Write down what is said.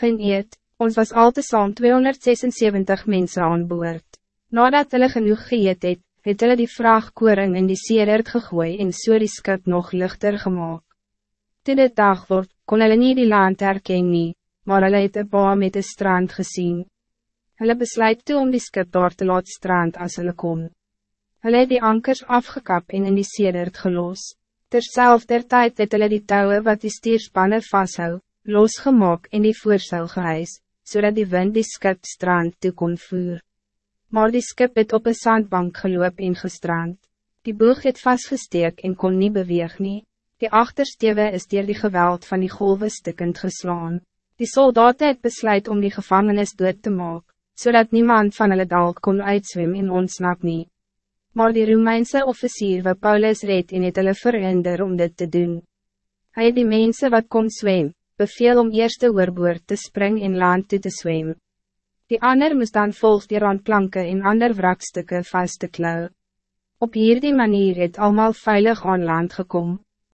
geen eet, ons was al te saam 276 mensen aan boord. Nadat hulle genoeg geëet het, het hulle die vraagkoring in die seererd gegooi en so die skip nog lichter gemaakt. Toe dit dag word, kon hulle nie die land herken nie, maar hulle het een baar met een strand gezien. Hulle besluit toe om die skip daar te laat strand as hulle kon. Hulle het die ankers afgekap en in die seererd gelos. Terzelfde tijd het hulle die touwen wat die stierspanne vasthou, losgemaak en die voorsel gehuis, zodat die wind die skip strand toe kon voer maar die skip het op een zandbank geloop en gestrand. Die boeg het vastgesteek en kon niet beweeg nie. Die achterstewe is door die geweld van die golven stikkend geslaan. Die soldaten het besluit om die gevangenis dood te maken, zodat niemand van hulle dalk kon uitswem en ontsnap nie. Maar die Romeinse officier wat Paulus reed en het hulle verhinder om dit te doen. Hij het die mensen wat kon zwem, beveel om eerste oorboord te springen in land toe te zwemmen. Die ander moest dan volg die randplanken en ander wrakstukken vast te klauw. Op hierdie manier het allemaal veilig aan land gekomen.